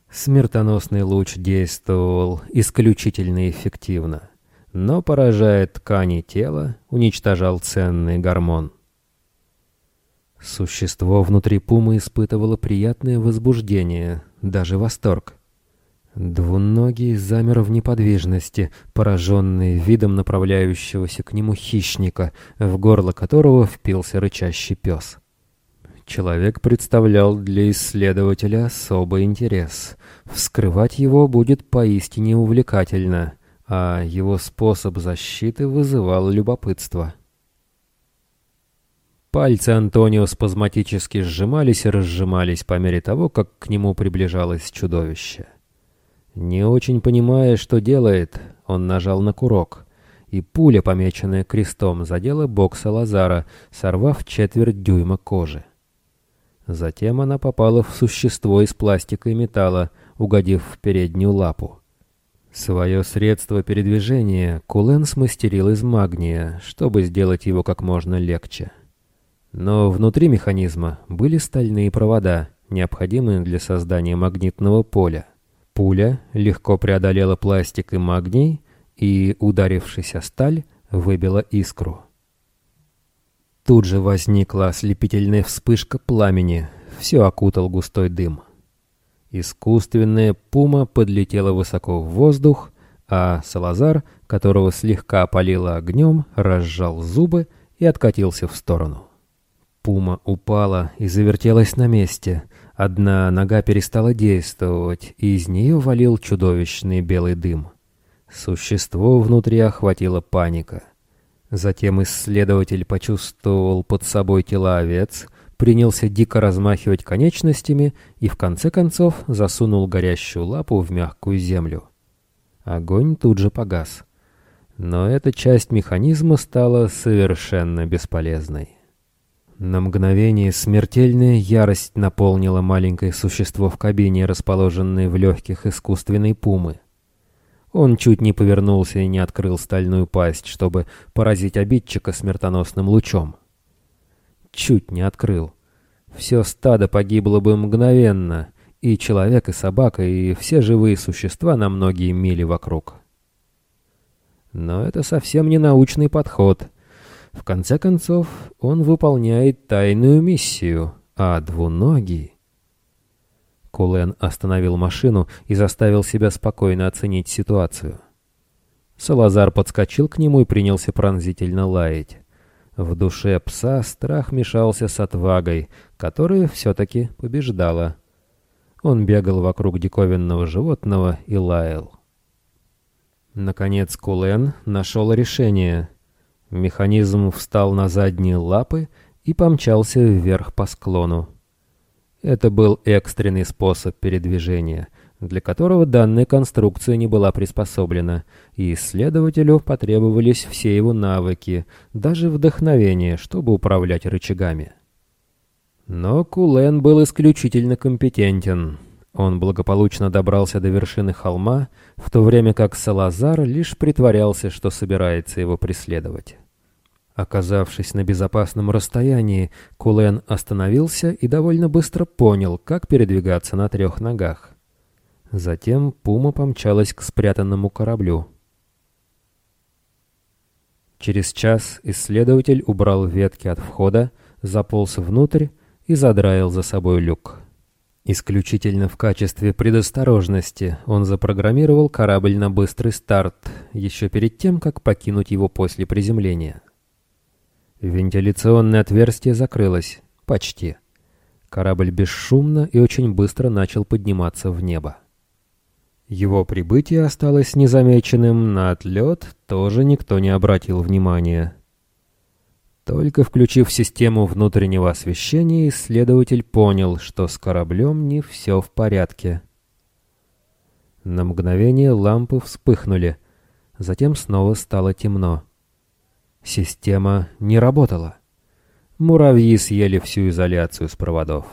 S1: Смертоносный луч действовал исключительно эффективно, но, поражая ткани тела, уничтожал ценный гормон. Существо внутри пумы испытывало приятное возбуждение, даже восторг. Двуногий замер в неподвижности, пораженный видом направляющегося к нему хищника, в горло которого впился рычащий пес. Человек представлял для исследователя особый интерес. Вскрывать его будет поистине увлекательно, а его способ защиты вызывал любопытство. Пальцы Антонио спазматически сжимались и разжимались по мере того, как к нему приближалось чудовище. Не очень понимая, что делает, он нажал на курок, и пуля, помеченная крестом, задела бок Салазара, сорвав четверть дюйма кожи. Затем она попала в существо из пластика и металла, угодив в переднюю лапу. Свое средство передвижения Кулен смастерил из магния, чтобы сделать его как можно легче. Но внутри механизма были стальные провода, необходимые для создания магнитного поля. Пуля легко преодолела пластик и магний и, ударившись о сталь, выбила искру. Тут же возникла ослепительная вспышка пламени, все окутал густой дым. Искусственная пума подлетела высоко в воздух, а Салазар, которого слегка опалило огнем, разжал зубы и откатился в сторону. Пума упала и завертелась на месте. Одна нога перестала действовать, и из нее валил чудовищный белый дым. Существо внутри охватила паника. Затем исследователь почувствовал под собой тела овец, принялся дико размахивать конечностями и в конце концов засунул горящую лапу в мягкую землю. Огонь тут же погас. Но эта часть механизма стала совершенно бесполезной. На мгновение смертельная ярость наполнила маленькое существо в кабине, расположенной в легких искусственной пумы. Он чуть не повернулся и не открыл стальную пасть, чтобы поразить обидчика смертоносным лучом. Чуть не открыл. Все стадо погибло бы мгновенно, и человек, и собака, и все живые существа на многие мили вокруг. Но это совсем не научный подход — в конце концов, он выполняет тайную миссию, а двуногий... Кулен остановил машину и заставил себя спокойно оценить ситуацию. Салазар подскочил к нему и принялся пронзительно лаять. В душе пса страх мешался с отвагой, которая все-таки побеждала. Он бегал вокруг диковинного животного и лаял. Наконец Кулен нашел решение — Механизм встал на задние лапы и помчался вверх по склону. Это был экстренный способ передвижения, для которого данная конструкция не была приспособлена, и исследователю потребовались все его навыки, даже вдохновение, чтобы управлять рычагами. Но Кулен был исключительно компетентен. Он благополучно добрался до вершины холма, в то время как Салазар лишь притворялся, что собирается его преследовать. Оказавшись на безопасном расстоянии, Кулен остановился и довольно быстро понял, как передвигаться на трех ногах. Затем пума помчалась к спрятанному кораблю. Через час исследователь убрал ветки от входа, заполз внутрь и задраил за собой люк. Исключительно в качестве предосторожности он запрограммировал корабль на быстрый старт, еще перед тем, как покинуть его после приземления. Вентиляционное отверстие закрылось. Почти. Корабль бесшумно и очень быстро начал подниматься в небо. Его прибытие осталось незамеченным, на отлет тоже никто не обратил внимания. Только включив систему внутреннего освещения, исследователь понял, что с кораблем не все в порядке. На мгновение лампы вспыхнули, затем снова стало темно. Система не работала. Муравьи съели всю изоляцию с проводов.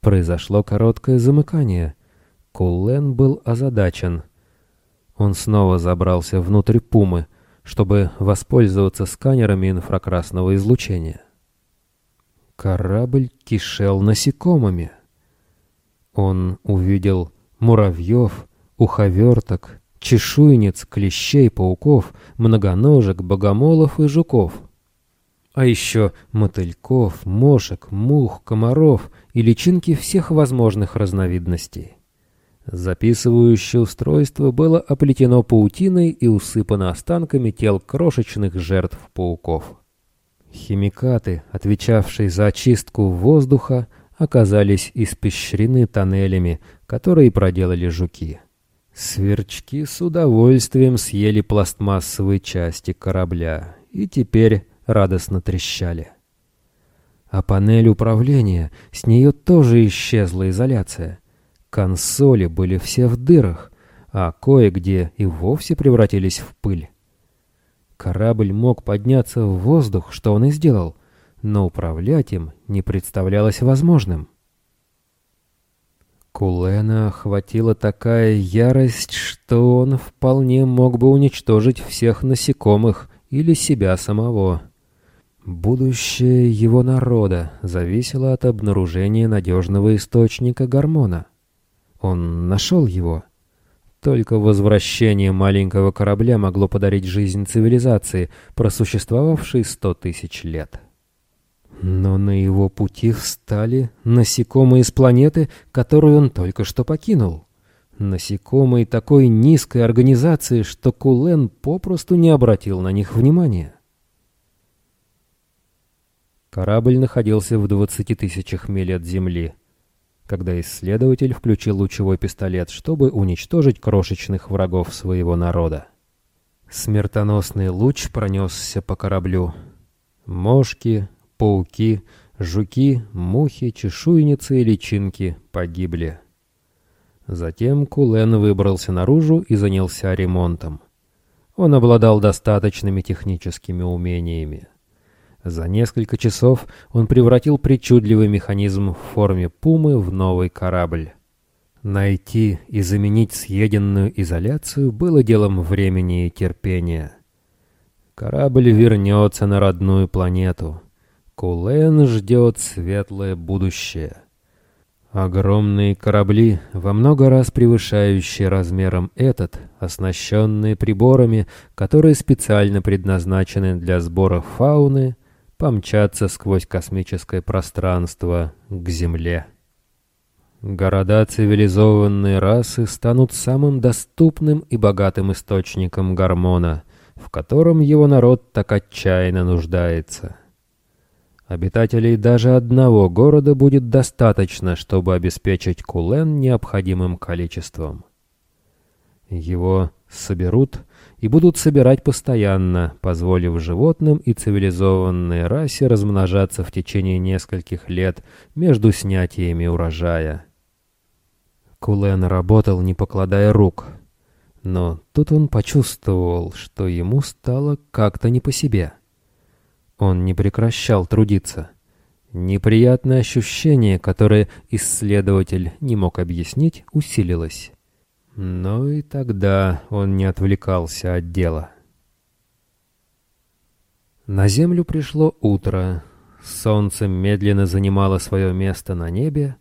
S1: Произошло короткое замыкание. Куллен был озадачен. Он снова забрался внутрь пумы, чтобы воспользоваться сканерами инфракрасного излучения. Корабль кишел насекомыми. Он увидел муравьев, уховерток, чешуйниц, клещей, пауков, многоножек, богомолов и жуков. А еще мотыльков, мошек, мух, комаров и личинки всех возможных разновидностей. Записывающее устройство было оплетено паутиной и усыпано останками тел крошечных жертв пауков. Химикаты, отвечавшие за очистку воздуха, оказались испещрены тоннелями, которые проделали жуки. Сверчки с удовольствием съели пластмассовые части корабля и теперь радостно трещали. А панель управления, с нее тоже исчезла изоляция. Консоли были все в дырах, а кое-где и вовсе превратились в пыль. Корабль мог подняться в воздух, что он и сделал, но управлять им не представлялось возможным. Кулена охватила такая ярость, что он вполне мог бы уничтожить всех насекомых или себя самого. Будущее его народа зависело от обнаружения надежного источника гормона. Он нашел его. Только возвращение маленького корабля могло подарить жизнь цивилизации, просуществовавшей сто тысяч лет. Но на его пути встали насекомые с планеты, которую он только что покинул. Насекомые такой низкой организации, что Кулен попросту не обратил на них внимания. Корабль находился в двадцати тысячах миль от Земли, когда исследователь включил лучевой пистолет, чтобы уничтожить крошечных врагов своего народа. Смертоносный луч пронесся по кораблю. Мошки, пауки, жуки, мухи, чешуйницы и личинки погибли. Затем Кулен выбрался наружу и занялся ремонтом. Он обладал достаточными техническими умениями. За несколько часов он превратил причудливый механизм в форме пумы в новый корабль. Найти и заменить съеденную изоляцию было делом времени и терпения. Корабль вернется на родную планету. Кулен ждет светлое будущее. Огромные корабли, во много раз превышающие размером этот, оснащенные приборами, которые специально предназначены для сбора фауны, помчатся сквозь космическое пространство к Земле. Города цивилизованной расы станут самым доступным и богатым источником гормона, в котором его народ так отчаянно нуждается. Обитателей даже одного города будет достаточно, чтобы обеспечить Кулен необходимым количеством. Его соберут и будут собирать постоянно, позволив животным и цивилизованной расе размножаться в течение нескольких лет между снятиями урожая. Кулен работал, не покладая рук, но тут он почувствовал, что ему стало как-то не по себе. Он не прекращал трудиться. Неприятное ощущение, которое исследователь не мог объяснить, усилилось. Но и тогда он не отвлекался от дела. На землю пришло утро. Солнце медленно занимало свое место на небе,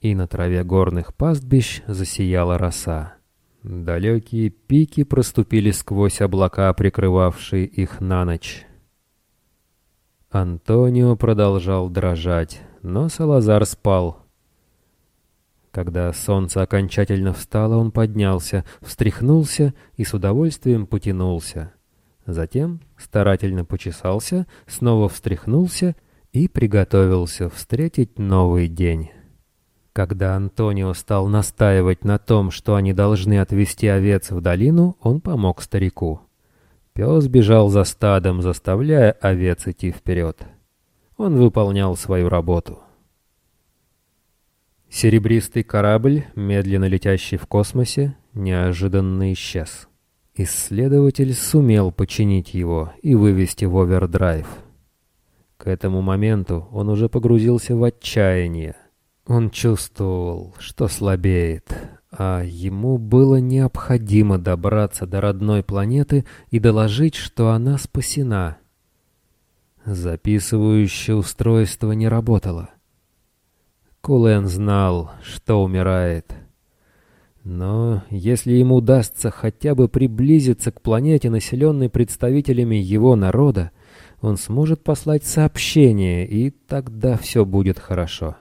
S1: и на траве горных пастбищ засияла роса. Далекие пики проступили сквозь облака, прикрывавшие их на ночь. Антонио продолжал дрожать, но Салазар спал. Когда солнце окончательно встало, он поднялся, встряхнулся и с удовольствием потянулся. Затем старательно почесался, снова встряхнулся и приготовился встретить новый день. Когда Антонио стал настаивать на том, что они должны отвезти овец в долину, он помог старику. Пес бежал за стадом, заставляя овец идти вперед. Он выполнял свою работу. Серебристый корабль, медленно летящий в космосе, неожиданно исчез. Исследователь сумел починить его и вывести в овердрайв. К этому моменту он уже погрузился в отчаяние. Он чувствовал, что слабеет, а ему было необходимо добраться до родной планеты и доложить, что она спасена. Записывающее устройство не работало. Кулен знал, что умирает. Но если ему удастся хотя бы приблизиться к планете, населенной представителями его народа, он сможет послать сообщение, и тогда все будет хорошо.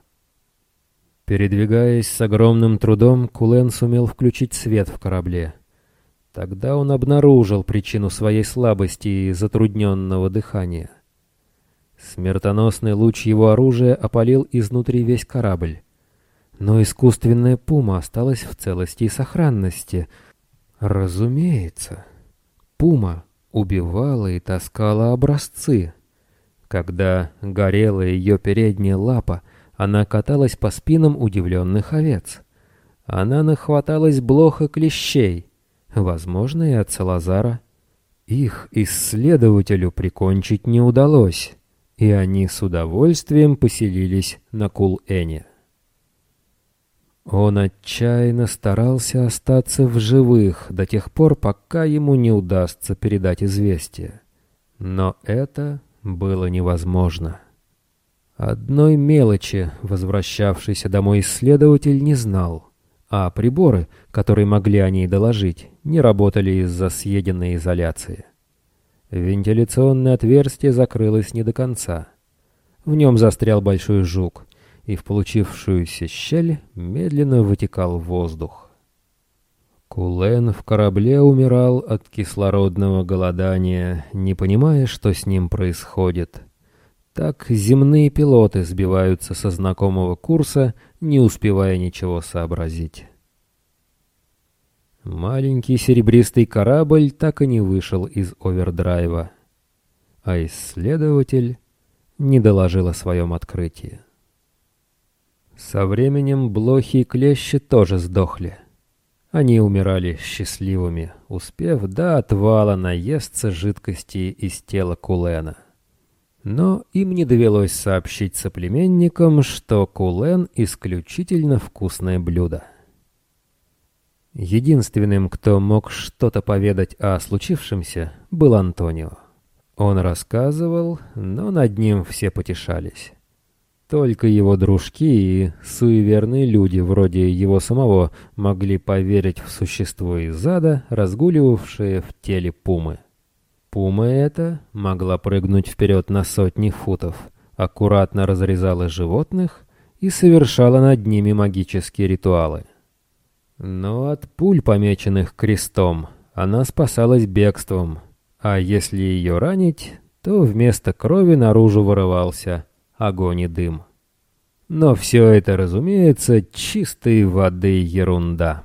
S1: Передвигаясь с огромным трудом, Кулен сумел включить свет в корабле. Тогда он обнаружил причину своей слабости и затрудненного дыхания. Смертоносный луч его оружия опалил изнутри весь корабль. Но искусственная пума осталась в целости и сохранности. Разумеется, пума убивала и таскала образцы. Когда горела ее передняя лапа, она каталась по спинам удивленных овец. Она нахваталась блох и клещей, возможно, и от Салазара. Их исследователю прикончить не удалось, и они с удовольствием поселились на Кул-Эне. Он отчаянно старался остаться в живых до тех пор, пока ему не удастся передать известие. Но это было невозможно. Одной мелочи возвращавшийся домой исследователь не знал, а приборы, которые могли о ней доложить, не работали из-за съеденной изоляции. Вентиляционное отверстие закрылось не до конца. В нем застрял большой жук, и в получившуюся щель медленно вытекал воздух. Кулен в корабле умирал от кислородного голодания, не понимая, что с ним происходит — так земные пилоты сбиваются со знакомого курса, не успевая ничего сообразить. Маленький серебристый корабль так и не вышел из овердрайва, а исследователь не доложил о своем открытии. Со временем блохи и клещи тоже сдохли. Они умирали счастливыми, успев до отвала наесться жидкости из тела Кулена. Но им не довелось сообщить соплеменникам, что кулен — исключительно вкусное блюдо. Единственным, кто мог что-то поведать о случившемся, был Антонио. Он рассказывал, но над ним все потешались. Только его дружки и суеверные люди, вроде его самого, могли поверить в существо из ада, разгуливавшее в теле пумы. Пума эта могла прыгнуть вперед на сотни футов, аккуратно разрезала животных и совершала над ними магические ритуалы. Но от пуль, помеченных крестом, она спасалась бегством, а если ее ранить, то вместо крови наружу вырывался огонь и дым. Но все это, разумеется, чистой воды ерунда.